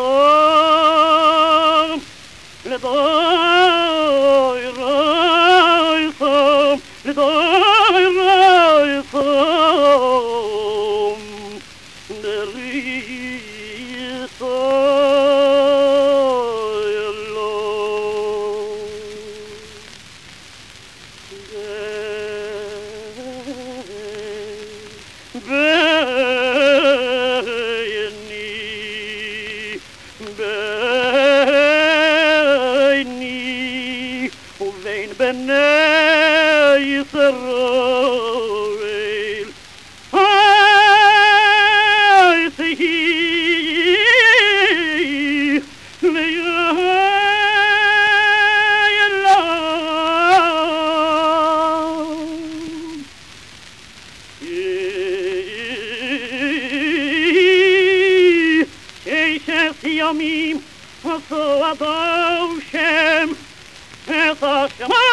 Oh! Boo! عين بناي سراويل هاي سهي ليا يا ميم وصوت وشم Come on.